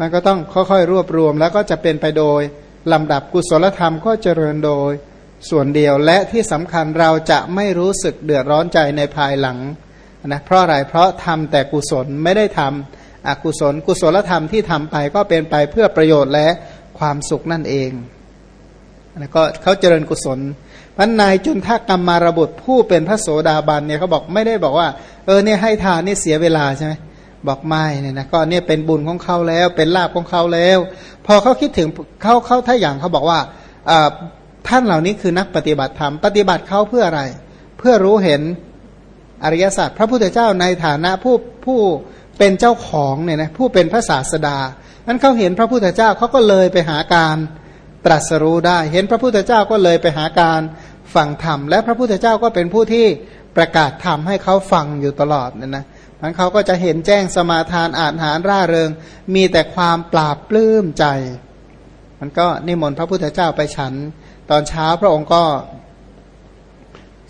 มันก็ต้องค่อยๆรวบรวม แล้วก็จะเป็นไปโดยลำดับกุศลธรรมก็เจริญโดยส่วนเดียวและที่สำคัญเราจะไม่รู้สึกเดือดร้อนใจในภายหลังนะเพราะอะไรเพราะทำแต่กุศลไม่ได้ทำอกุศล กุศลธรรมที่ทำไปก็เป็นไปเพื่อประโยชน์และความสุขนั่นเองนะก็เขาเจริญกุศลพันนายจุนทักกรรมารบุตรผู้เป็นพระโสดาบันเนี่ยเขาบอกไม่ได้บอกว่า เออเนี่ยให้ทานนี่เสียเวลาใช่ไหม บอกไม่เนี่ยนะก็เนี่ยเป็นบุญของเขาแล้ว เป็นลาบของเขาแล้ว พอเขาคิดถึงเขาเขาถ้าอย่างเขาบอกว่าท่านเหล่านี้คือนักปฏิบัติธรรมปฏิบัติเขาเพื่ออะไร เพื่อรู้เห็นอริยสัจพระพุทธเจ้าในฐานะผู้ผู้เป็นเจ้าของเนี่ยนะผู้เป็นพระศาสดานั้นเขาเห็นพระพุทธเจ้าเขาก็เลยไปหาการตรัสรู้ได้ เห็นพระพุทธเจ้าก็เลยไปหาการฟังธรรมและพระพุทธเจ้าก็เป็นผู้ที่ประกาศธรรมให้เขาฟังอยู่ตลอดเนี่ยนะ นั้นเขาก็จะเห็นแจ้งสมาทานอาหารร่าเริง มีแต่ความปราบปลื้มใจ มันก็นิมนต์พระพุทธเจ้าไปฉัน ตอนเช้าพระองค์ก็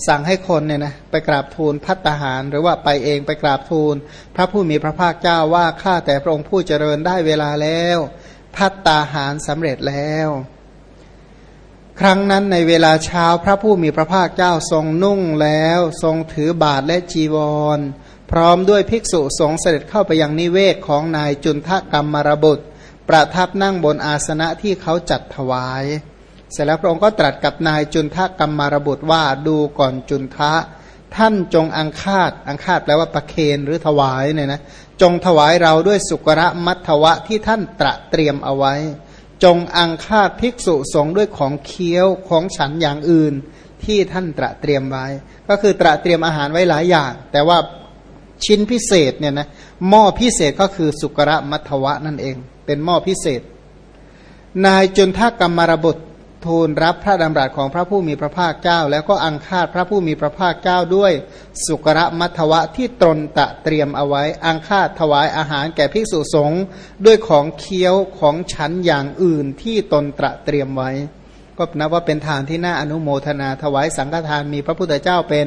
สั่งให้คนเนี่ยนะไปกราบทูลพัตตาหาร หรือว่าไปเองไปกราบทูล พระผู้มีพระภาคเจ้าว่าข้าแต่พระองค์ผู้เจริญได้เวลาแล้ว พัตตาหารสำเร็จแล้ว ครั้งนั้นในเวลาเช้าพระผู้มีพระภาคเจ้าทรงนุ่งแล้ว ทรงถือบาทและจีวร พร้อมด้วยภิกษุสงฆ์เสด็จเข้าไปยังนิเวศของนายจุนทกรรมมรบุตร ประทับนั่งบนอาสนะที่เขาจัดถวาย เสร็จแล้วพระองค์ก็ตรัสกับนายจุนทะกรรมารบุตรว่าดูก่อนจุนทะ ท่านจงอังคาดอังคาดแปลว่าประเคนหรือถวายเนี่ยนะจงถวายเราด้วยสุกระมัทวะที่ท่านตระเตรียมเอาไว้ จงอังคาดภิกษุสงฆ์ด้วยของเคี้ยวของฉันอย่างอื่นที่ท่านตระเตรียมไว้ ก็คือตระเตรียมอาหารไว้หลายอย่าง แต่ว่า ชิ้นพิเศษเนี่ยนะหม้อพิเศษก็คือสุกระมัทวะนั่นเอง เป็นหม้อพิเศษ นายจุนทกรรมรบุตรทูลรับพระดำรัสของพระผู้มีพระภาคเจ้า แล้วก็อังคาดพระผู้มีพระภาคเจ้าด้วยสุกระมัทวะที่ตนตะเตรียมเอาไว้ อังคาดถวายอาหารแก่ภิกษุสงฆ์ด้วยของเคี้ยวของฉันอย่างอื่นที่ตนตระเตรียมไว้ ก็นับว่าเป็นทานที่น่าอนุโมทนาถวายสังฆทานมีพระพุทธเจ้าเป็น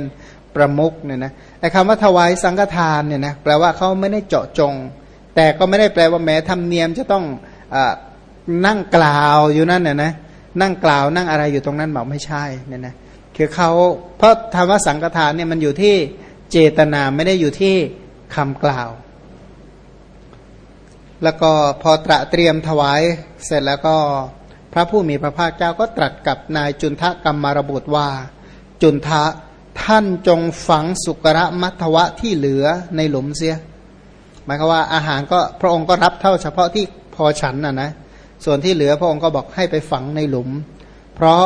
ประมุกเนี่ยนะ อ้คำว่าถวายสังฆทานเนี่ยนะแปลว่าเขาไม่ได้เจาะจง แต่ก็ไม่ได้แปลว่าแม้ทำเนียมจะต้องอนั่งกล่าวอยู่นั่นน่ยนะนั่งกล่าวนั่งอะไรอยู่ตรงนั้นบอกไม่ใช่เนี่ยนะคือเขาเพราะธรรมสังฆทานเนี่ยมันอยู่ที่เจตนาไม่ได้อยู่ที่คำกล่าว แล้วก็พอตระเตรียมถวายเสร็จแล้วก็พระผู้มีพระภาคเจ้าก็ตรัสกับนายจุนทะกรรมารบุตรว่า จุนทะ ท่านจงฝังสุกระมัทวะที่เหลือในหลุมเสีย หมายความว่าอาหารก็พระองค์ก็รับเท่าเฉพาะที่พอฉันน่ะนะส่วนที่เหลือพระองค์ก็บอกให้ไปฝังในหลุม เพราะ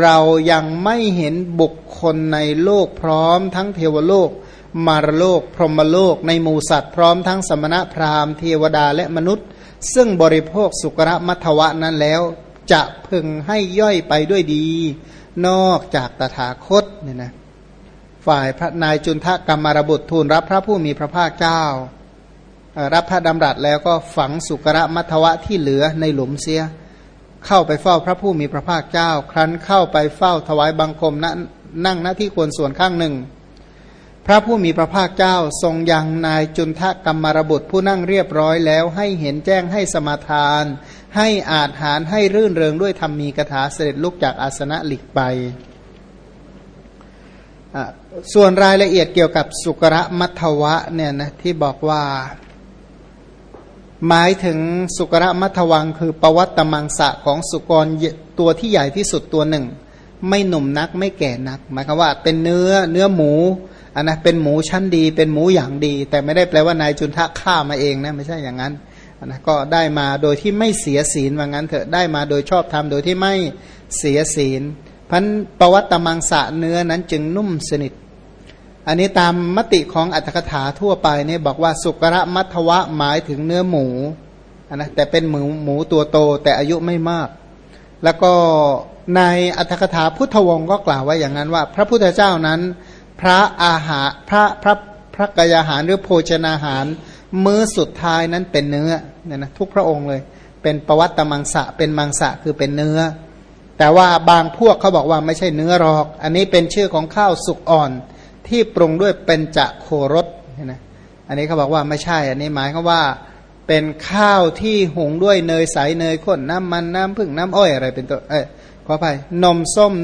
เรายังไม่เห็นบุคคลในโลกพร้อมทั้งเทวโลก มารโลก พรหมโลก ในหมูสัตว์พร้อมทั้งสมณะพราหมณ์เทวดาและมนุษย์ ซึ่งบริโภคสุกรมัทวะนั้นแล้ว จะพึงให้ย่อยไปด้วยดี นอกจากตถาคตเนี่ยนะ ฝ่ายพระนายจุนทะกรรมารบุตรทูลรับพระผู้มีพระภาคเจ้า รับพระดำรัสแล้วก็ฝังสุกระมัทวะที่เหลือในหลุมเสีย เข้าไปเฝ้าพระผู้มีพระภาคเจ้า ครั้นเข้าไปเฝ้าถวายบังคมนนั่งหน้าที่ควรส่วนข้างหนึ่ง พระผู้มีพระภาคเจ้าทรงยังนายจุนทะกรรมรบุตรผู้นั่งเรียบร้อยแล้วให้เห็นแจ้งให้สมาทาน ให้อาจหารให้รื่นเริงด้วยธรรมมีกถาเสด็จลุกจากอาสนะหลีกไป ส่วนรายละเอียดเกี่ยวกับสุกระมัทวะเนี่ยนะที่บอกว่า หมายถึงสุกระมัทวัง คือประวัตตมังสะของสุกรตัวที่ใหญ่ที่สุดตัวหนึ่ง ไม่หนุ่มนักไม่แก่นัก หมายความว่าเป็นเนื้อเนื้อหมูอันนะเป็นหมูชั้นดี เป็นหมูอย่างดี แต่ไม่ได้แปลว่านายจุนทะฆ่ามาเองนะไม่ใช่อย่างนั้นอันนะก็ได้มาโดยที่ไม่เสียศีลว่างั้นเถอะได้มาโดยชอบธรรมโดยที่ไม่เสียศีลพันประวัตตมังสะเนื้อนั้นจึงนุ่มสนิท อันนี้ตามมติของอัตถกถาทั่วไปเนี่ยบอกว่าสุกระมัทวะหมายถึงเนื้อหมูนะแต่เป็นหมูหมูตัวโตแต่อายุไม่มาก แล้วก็ในอัตถกถาพุทธวงศ์ก็กล่าวไว้อย่างนั้นว่า พระพุทธเจ้านั้น พระอาหารพระพระพระกายอาหารหรือโภชนาหาร มื้อสุดท้ายนั้นเป็นเนื้อเนี่ยนะทุกพระองค์เลย เป็นประวัตตมังสะเป็นมังสะคือเป็นเนื้อ แต่ว่าบางพวกเขาบอกว่าไม่ใช่เนื้อหรอก อันนี้เป็นชื่อของข้าวสุกอ่อน ที่ปรุงด้วยเป็นจะโครสนะอันนี้เขาบอกว่าไม่ใช่ อันนี้หมายเขาว่า เป็นข้าวที่หุงด้วยเนยใสเนยข้นน้ำมันน้ำผึ้งน้ำอ้อยอะไรเป็นตัวเอ้ยขออภัยนมส้ม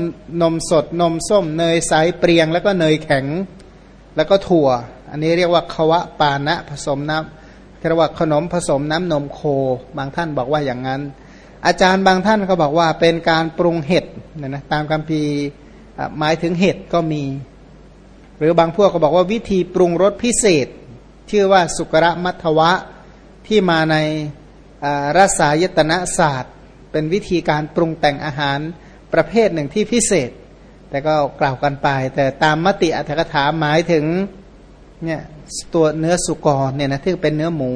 นมสด นมส้ม เนยใสเปรียง แล้วก็เนยแข็ง แล้วก็ถั่ว อันนี้เรียกว่าควะปานะผสมน้ำเรียกว่าขนมผสมน้ำนมโค บางท่านบอกว่าอย่างนั้น อาจารย์บางท่านก็บอกว่าเป็นการปรุงเห็ดนี่ยนะตามคำพีหมายถึงเห็ดก็มี รือบางพวกก็บอกว่าวิธีปรุงรสพิเศษ ชื่อว่าสุกระมัทวะที่มาในรสายตนะศาสตร์ เป็นวิธีการปรุงแต่งอาหารประเภทหนึ่งที่พิเศษ แต่ก็กล่าวกันไป แต่ตามมติอัตถกถาหมายถึงเนี่ยตัวเนื้อสุกรเนี่ยนะที่เป็นเนื้อหมู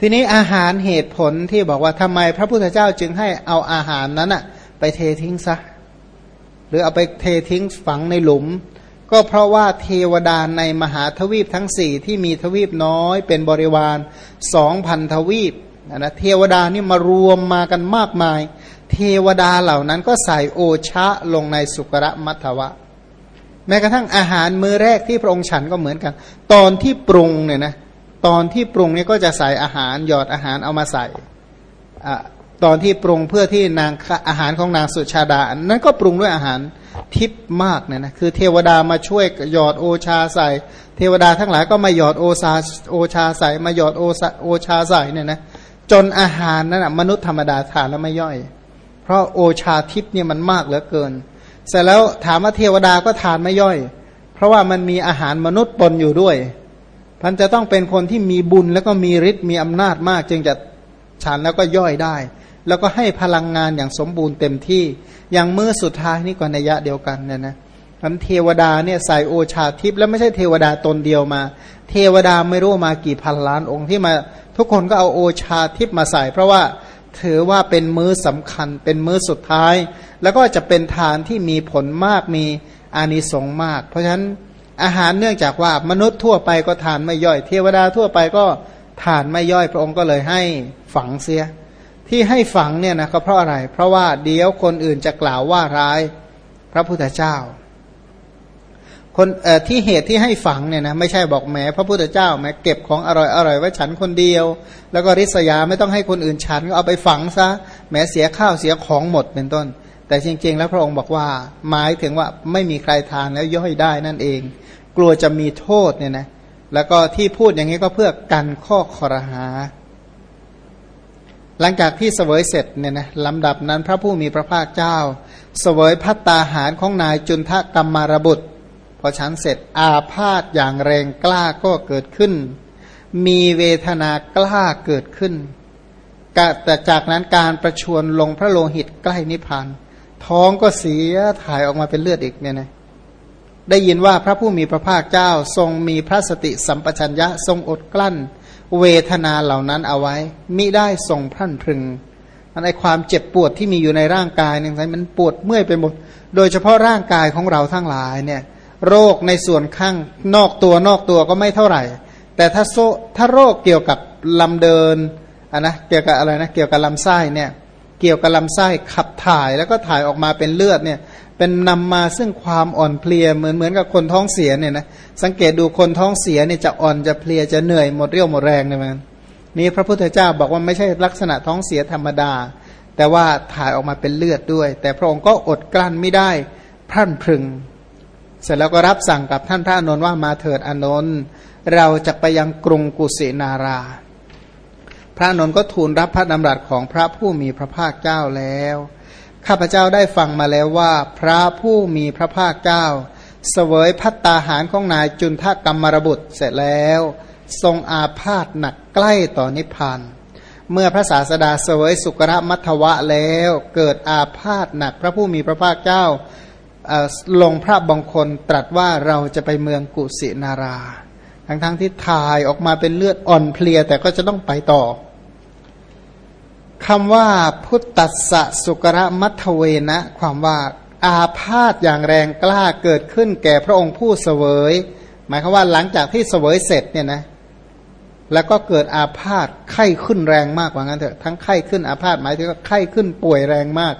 ทีนี้อาหารเหตุผลที่บอกว่าทำไมพระพุทธเจ้าจึงให้เอาอาหารนั้นอะไปเททิ้งซะ หรือเอาไปเททิ้งฝังในหลุม ก็เพราะว่าเทวดาในมหาทวีปทั้งสี่ที่มีทวีปน้อยเป็นบริวารสองพันทวีปนะเทวดานี่มารวมมากันมากมาย เทวดาเหล่านั้นก็ใส่โอชะลงในสุกระมัทวะ แม้กระทั่งอาหารมื้อแรกที่พระองค์ฉันก็เหมือนกัน ตอนที่ปรุงเนี่ยนะตอนที่ปรุงนี่ก็จะใส่อาหารหยอดอาหารเอามาใส่ ตอนที่ปรุงเพื่อที่นางอาหารของนางสุชาดา นั้นก็ปรุงด้วยอาหารทิพมากเนี่ยนะคือเทวดามาช่วยหยอดโอชาใส่ เทวดาทั้งหลายก็มาหยอดโอชาโอชาใส่ มาหยอดโอโอชาใส่เนี่ยนะจนอาหารนั้นมนุษย์ธรรมดาทานแล้วไม่ย่อย เพราะโอชาทิพเนี่ยมันมากเหลือเกิน เสร็จแล้วถามว่าเทวดาก็ทานไม่ย่อย เพราะว่ามันมีอาหารมนุษย์ปนอยู่ด้วยพันจะต้องเป็นคนที่มีบุญแล้วก็มีฤทธิ์มีอำนาจมาก จึงจะฉันแล้วก็ย่อยได้ แล้วก็ให้พลังงานอย่างสมบูรณ์เต็มที่ อย่างมือสุดท้ายนี่ก็นัยยะเดียวกันเนี่ยนะอันเทวดาเนี่ยใส่โอชาทิพย์แล้วไม่ใช่เทวดาตนเดียวมา เทวดาไม่รู้มากี่พันล้านองค์ที่มา ทุกคนก็เอาโอชาทิพย์มาใส่ เพราะว่าถือว่าเป็นมือสำคัญ เป็นมือสุดท้าย แล้วก็จะเป็นทานที่มีผลมากมีอานิสงส์มาก เพราะฉะนั้นอาหารเนื่องจากว่ามนุษย์ทั่วไปก็ทานไม่ย่อย เทวดาทั่วไปก็ทานไม่ย่อยพระองค์ก็เลยให้ฝังเสีย ที่ให้ฝังเนี่ยนะก็เพราะอะไร เพราะว่าเดี๋ยวคนอื่นจะกล่าวว่าร้ายพระพุทธเจ้า คนเอ่อที่เหตุที่ให้ฝังเนี่ยนะไม่ใช่บอกแหมพระพุทธเจ้าแหมเก็บของอร่อยอร่อยไว้ฉันคนเดียว แล้วก็ริษยาไม่ต้องให้คนอื่นฉันก็เอาไปฝังซะแหมเสียข้าวเสียของหมดเป็นต้น แต่จริง ๆ แล้วพระองค์บอกว่า หมายถึงว่าไม่มีใครทานแล้วย่อยได้นั่นเอง กลัวจะมีโทษเนี่ยนะแล้วก็ที่พูดอย่างนี้ก็เพื่อกันข้อคอรหา หลังจากที่เสวยเสร็จเนี่ยนะลำดับนั้นพระผู้มีพระภาคเจ้า เสวยพัตตาหารของนายจุนทะกรรมารบุตร พอฉันเสร็จอาพาธอย่างแรงกล้าก็เกิดขึ้น มีเวทนากล้าเกิดขึ้นแต่จากนั้นการประชวนลงพระโลหิตใกล้นิพพานท้องก็เสียถ่ายออกมาเป็นเลือดอีกเนี่ยนะได้ยินว่าพระผู้มีพระภาคเจ้าทรงมีพระสติสัมปชัญญะทรงอดกลั้น เวทนาเหล่านั้นเอาไว้ มิได้ส่งพรั่นพรึงมันไอความเจ็บปวดที่มีอยู่ในร่างกายเนี่ยมันปวดเมื่อยไปหมด โดยเฉพาะร่างกายของเราทั้งหลายเนี่ย โรคในส่วนข้างนอกตัวนอกตัวก็ไม่เท่าไหร่ แต่ถ้าโซถ้าโรคเกี่ยวกับลำเดินอะนะเกี่ยวกับอะไรนะเกี่ยวกับลำไส้เนี่ย เกี่ยวกับลำไส้ขับถ่ายแล้วก็ถ่ายออกมาเป็นเลือดเนี่ยเป็นนำมาซึ่งความอ่อนเพลียเหมือนเหมือนกับคนท้องเสียเนี่ยนะสังเกตดูคนท้องเสียเนี่ยจะอ่อนจะเพลียจะเหนื่อยหมดเรี่ยวหมดแรงเนี่ยมันนี่พระพุทธเจ้าบอกว่าไม่ใช่ลักษณะท้องเสียธรรมดา แต่ว่าถ่ายออกมาเป็นเลือดด้วย แต่พระองค์ก็อดกลั้นไม่ได้พรั่นพรึง เสร็จแล้วก็รับสั่งกับท่านพระอนุนว่ามาเถิดอนุนเราจะไปยังกรุงกุสินารา ระนนท์ก็ทูลรับพระดำรัสของพระผู้มีพระภาคเจ้าแล้ว ข้าพเจ้าได้ฟังมาแล้วว่า พระผู้มีพระภาคเจ้า เสวยพัตตาหารของนายจุนทกรรมรบุตรเสร็จแล้ว ทรงอาพาธหนักใกล้ต่อนิพพานเมื่อพระศาสดาเสวยสุกรมัทวะแล้ว เกิดอาพาธหนักพระผู้มีพระภาคเจ้าลงพระบังคลตรัสว่าเราจะไปเมืองกุสินารา ทั้งๆทที่ถ่ายออกมาเป็นเลือดอ่อนเพลียแต่ก็จะต้องไปต่อ คำว่าพุทธัสะสุกระมัทเวนะ ความว่าอาพาธอย่างแรงกล้าเกิดขึ้นแก่พระองค์ผู้เสวย หมายความว่าหลังจากที่เสวยเสร็จเนี่ยนะแล้วก็เกิดอาพาธไข้ขึ้นแรงมากว่างั้นเถอะทั้งไข้ขึ้นอาพาธหมายถึงว่าไข้ขึ้นป่วยแรงมาก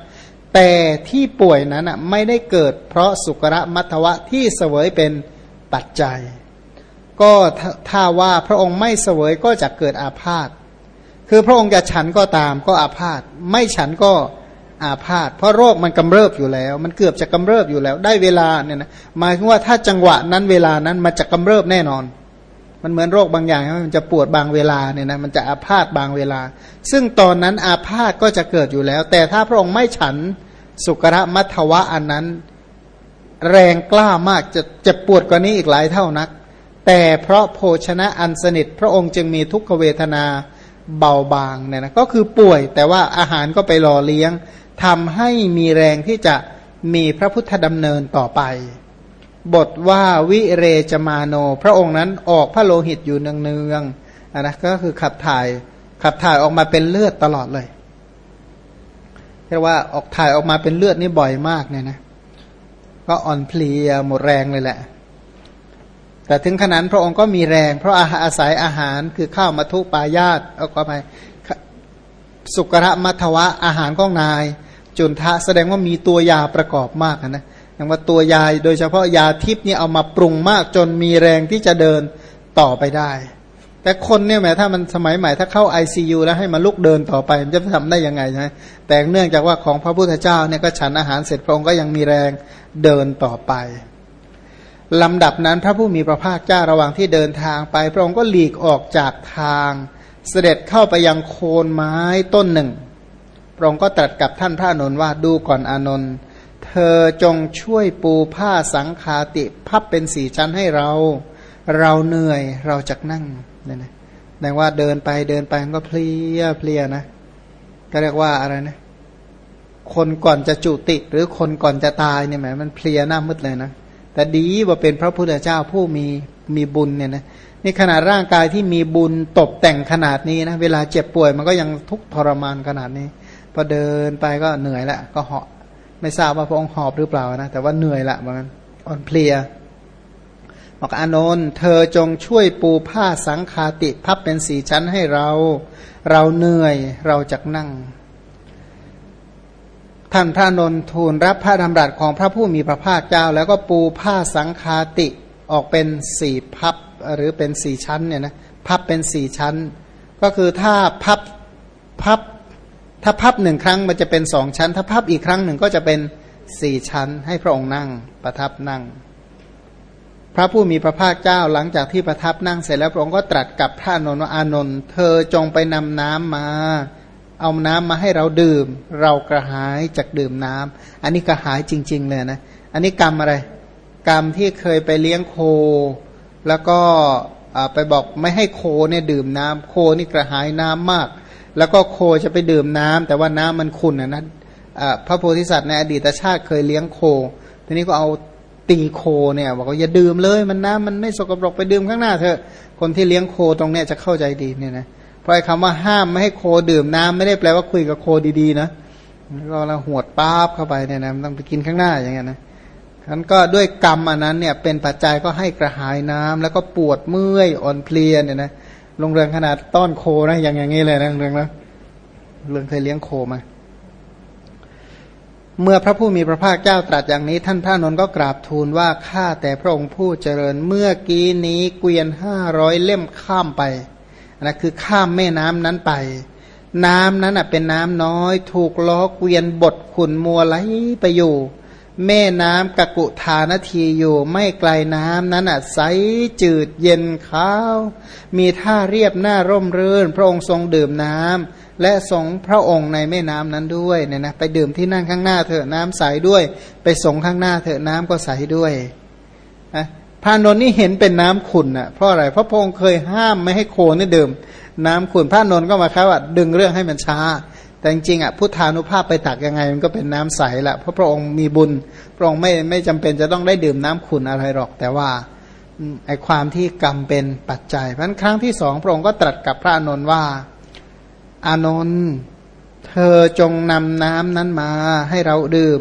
แต่ที่ป่วยนั้นอะไม่ได้เกิด เพราะสุกระมัทวะที่เสวยเป็นปัจจัย ก็ถ้าว่าพระองค์ไม่เสวยก็จะเกิดอาพาธ คือพระองค์จะฉันก็ตามก็อาพาธไม่ฉันก็อาพาธเพราะโรคมันกำเริบอยู่แล้ว มันเกือบจะกำเริบอยู่แล้ว ได้เวลาเนี่ยนะหมายถึงว่าถ้าจังหวะนั้นเวลานั้นมันจะกำเริบแน่นอน มันเหมือนโรคบางอย่างมันจะปวดบางเวลาเนี่ยนะมันจะอาพาธบางเวลา ซึ่งตอนนั้นอาพาธก็จะเกิดอยู่แล้ว แต่ถ้าพระองค์ไม่ฉันสุกระมัทวะอันนั้น แรงกล้ามากจะจะปวดกว่านี้อีกหลายเท่านัก แต่เพราะโภชนะอันสนิทพระองค์จึงมีทุกขเวทนา เบาบางเนี่ยนะก็คือป่วยแต่ว่าอาหารก็ไปหล่อเลี้ยงทำให้มีแรงที่จะมีพระพุทธดำเนินต่อไป บทว่าวิเรจมาโน พระองค์นั้นออกพระโลหิตอยู่เนืองๆนะก็คือขับถ่ายขับถ่ายออกมาเป็นเลือดตลอดเลยเรียกว่าออกถ่ายออกมาเป็นเลือดนี่บ่อยมากเนี่ยนะก็อ่อนเพลียหมดแรงเลยแหละ แต่ถึงขนาดพระองค์ก็มีแรง เพราะอาศัยอาหารคือข้าวมัทุปายาตเอาเข้าไปสุกระมัทวะอาหารของนาย จุนทะแสดงว่ามีตัวยาประกอบมากนะอย่างว่าตัวยาโดยเฉพาะยาทิพย์นี่เอามาปรุงมากจนมีแรงที่จะเดินต่อไปได้ แต่คนเนี่ยแม้ถ้ามันสมัยใหม่ถ้าเข้า ICU แล้วให้มาลุกเดินต่อไปมันจะทำได้ยังไงใช่ไหมแต่เนื่องจากว่าของพระพุทธเจ้าเนี่ยก็ฉันอาหารเสร็จพระองค์ก็ยังมีแรงเดินต่อไป ลำดับนั้นพระผู้มีพระภาคเจ้าระหว่างที่เดินทางไป พระองค์ก็หลีกออกจากทาง เสด็จเข้าไปยังโคนไม้ต้นหนึ่ง พระองค์ก็ตรัสกับท่านพระนนท์ว่าดูก่อนอานนท์เธอจงช่วยปูผ้าสังคาติพับเป็นสีชั้นให้เรา เราเหนื่อยเราจะนั่งเนี่ยนะแปลว่าเดินไปเดินไปก็เพลียเพลียนะก็เรียกว่าอะไรนะ คนก่อนจะจุติ หรือคนก่อนจะตายเนี่ยหมมันเพลียหน้ามืดเลยนะ แต่ดีว่าเป็นพระพุทธเจ้าผู้มีมีบุญเนี่ยนะนี่ขนาดร่างกายที่มีบุญตกแต่งขนาดนี้นะเวลาเจ็บป่วยมันก็ยังทุกทรมานขนาดนี้พอเดินไปก็เหนื่อยละก็เหาะไม่ทราบว่าพระองค์หอบหรือเปล่านะแต่ว่าเหนื่อยละเหมือนกันอ่อนเพลียบอกอานนท์เธอจงช่วยปูผ้าสังคาติพับเป็นสีชั้นให้เรา เราเหนื่อยเราจะนั่ง ท่านพระนนทูลรับพระดำรัสของพระผู้มีพระภาคเจ้า แล้วก็ปูผ้าสังคาติออกเป็นสี่พับหรือเป็นสี่ชั้นเนี่ยนะพับเป็นสี่ชั้น ก็คือถ้าพับพับถ้าพับหนึ่งครั้งมันจะเป็นสองชั้น ถ้าพับอีกครั้งหนึ่งก็จะเป็นสี่ชั้น ให้พระองค์นั่งประทับนั่ง พระผู้มีพระภาคเจ้าหลังจากที่ประทับนั่งเสร็จแล้วพระองค์ก็ตรัสกับพระนนท์ว่าอานนท์เธอจงไปนำน้ำมา เอาน้ำมาให้เราดื่ม เรากระหายจากดื่มน้ำอันนี้กระหายจริง ๆ เลยนะ อันนี้กรรมอะไร กรรมที่เคยไปเลี้ยงโค แล้วก็ไปบอกไม่ให้โคเนี่ยดื่มน้ำโคนี่กระหายน้ำมาก แล้วก็โคจะไปดื่มน้ำแต่ว่าน้ำมันขุ่นนะพระโพธิสัตว์ในอดีตชาติเคยเลี้ยงโค ทีนี้ก็เอาตีโคเนี่ยบอกว่าอย่าดื่มเลยมันน้ำมันไม่สกปรกไปดื่มข้างหน้าเถอะคนที่เลี้ยงโคตรงเนี้ยจะเข้าใจดีเนี่ยนะเพราะคำว่าห้ามไม่ให้โคดื่มน้ำไม่ได้แปลว่าคุยกับโคดีๆนะก็เราหวดป้าบเข้าไปเนี่ยนะมันต้องไปกินข้างหน้าอย่างเงี้ยนะนั้นก็ด้วยกรรมอันนั้นเนี่ยเป็นปัจจัยก็ให้กระหายน้ำแล้วก็ปวดเมื่อยอ่อนเพลียเนี่ยนะลงเรืองขนาดต้อนโคนะอย่างอย่างนี้เลยนะเรืองแล้วเรืองเคยเลี้ยงโคมาเมื่อพระผู้มีพระภาคเจ้าตรัสอย่างนี้ ท่านพระนนท์ก็กราบทูลว่าข้าแต่พระองค์ผู้เจริญเมื่อกี้นี้เกวียนห้าร้อยเล่มข้ามไป นะคือข้ามแม่น้ำนั้นไป น้ำนั้นเป็นน้ำน้อย ถูกล้อเกวียนบดขุนมัวไหลไปอยู่ แม่น้ำกะกุทานทีอยู่ ไม่ไกลน้ำนั้นอะใสจืดเย็นขาว มีท่าเรียบหน้าร่มรื่น พระองค์ทรงดื่มน้ำและทรงพระองค์ในแม่น้ำนั้นด้วยเนี่ยนะไปดื่มที่นั่งข้างหน้าเถอะน้ำใสด้วย ไปส่งข้างหน้าเถอะน้ำก็ใสด้วยนะ พระนนท์นี่เห็นเป็นน้ำขุ่นอะเพราะอะไรเพราะพระองค์เคยห้ามไม่ให้โคนี่ดื่ม น้ำขุ่นพระนนท์ก็มาครับว่าดึงเรื่องให้มันช้า แต่จริงๆอะพุทธานุภาพไปตักยังไงมันก็เป็นน้ำใสแหละเพราะพระองค์มีบุญพระองค์ไม่ไม่จำเป็นจะต้องได้ดื่มน้ำขุนอะไรหรอก แต่ว่าไอความที่กรรมเป็นปัจจัยเพราะครั้งที่สองพระองค์ก็ตรัสกับพระอนนท์ว่า อานนท์เธอจงนำน้ำนั้นมาให้เราดื่ม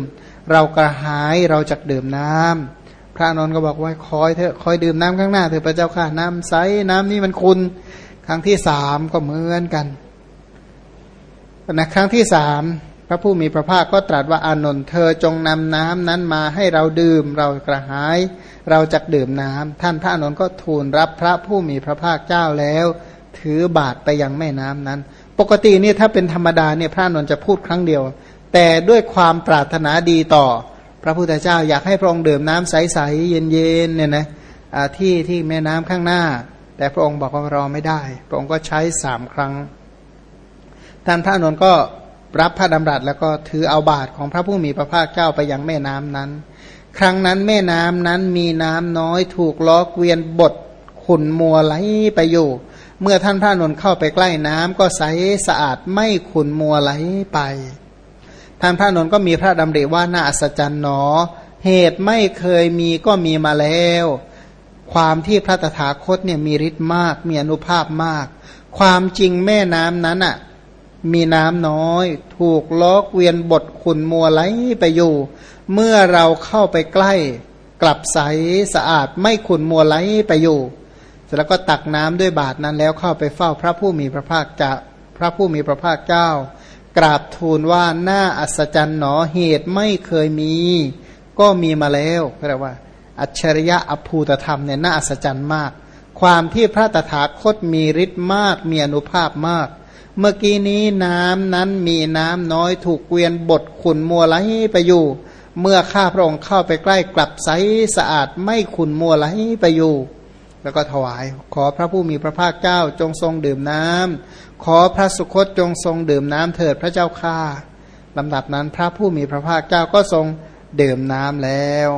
เรากระหายเราจะดื่มน้ำ พระอานนท์ก็บอกว่าคอยเถอะคอยดื่มน้ำข้างหน้าเถอะพระเจ้าค่ะ น้ำใสน้ำนี่มันคุณ ครั้งที่สามก็เหมือนกันนะครั้งที่สามพระผู้มีพระภาคก็ตรัสว่าอานนท์เธอจงนำน้ำนั้นมาให้เราดื่มเรากระหาย เราจะดื่มน้ำท่านพระอานนท์ก็ทูลรับพระผู้มีพระภาคเจ้าแล้ว ถือบาตรไปยังแม่น้ำนั้น ปกตินี่ถ้าเป็นธรรมดาเนี่ยพระอานนท์จะพูดครั้งเดียว แต่ด้วยความปรารถนาดีต่อ พระพุทธเจ้าอยากให้พระองค์ดื่มน้ำใสๆเย็นๆเนี่ยนะที่ที่แม่น้ำข้างหน้า แต่พระองค์บอกว่ารอไม่ได้ พระองค์ก็ใช้สามครั้งท่านพระนนท์ก็รับพระดำรัสแล้วก็ถือเอาบาตรของพระผู้มีพระภาคเจ้าไปยังแม่น้ำนั้น ครั้งนั้นแม่น้ำนั้นมีน้ำน้อยถูกล้อเกวียนบดขุนมัวไหลไปอยู่ เมื่อท่านพระนนท์เข้าไปใกล้น้ำก็ใสสะอาดไม่ขุนมัวไหลไป ท่านพระนนท์ก็มีพระดำริว่าน่าอัศจรรย์หนอ เหตุไม่เคยมีก็มีมาแล้ว ความที่พระตถาคตเนี่ยมีฤทธิ์มาก มีอนุภาพมาก ความจริงแม่น้ำนั้นอะมีน้ำน้อย ถูกล้อกเวียนบทขุนมัวไหลไปอยู่ เมื่อเราเข้าไปใกล้ กลับใสสะอาดไม่ขุนมัวไหลไปอยู่เสร็จแล้วก็ตักน้ำด้วยบาทนั้นแล้วเข้าไปเฝ้าพระผู้มีพระภาคจะพระผู้มีพระภาคเจ้า กราบทูลว่าหน้าอัศจรรย์หนอเหตุไม่เคยมี ก็มีมาแล้วเรียกว่า อัจฉริยะอภูตธรรมเนี่ยน่าอัศจรรย์มาก ความที่พระตถาคตมีฤทธิ์มากมีอนุภาพมาก เมื่อกี้นี้น้ำนั้นมีน้ำน้อยถูกเกวียนบดขุนมัวไหลไปอยู่ เมื่อข้าพระองค์เข้าไปใกล้กลับใสสะอาดไม่ขุนมัวไหลไปอยู่ แล้วก็ถวาย ขอพระผู้มีพระภาคเจ้าจงทรงดื่มน้ำขอพระสุคตจงทรงดื่มน้ำเถิดพระเจ้าข้าลำดับนั้นพระผู้มีพระภาคเจ้าก็ทรงดื่มน้ำแล้ว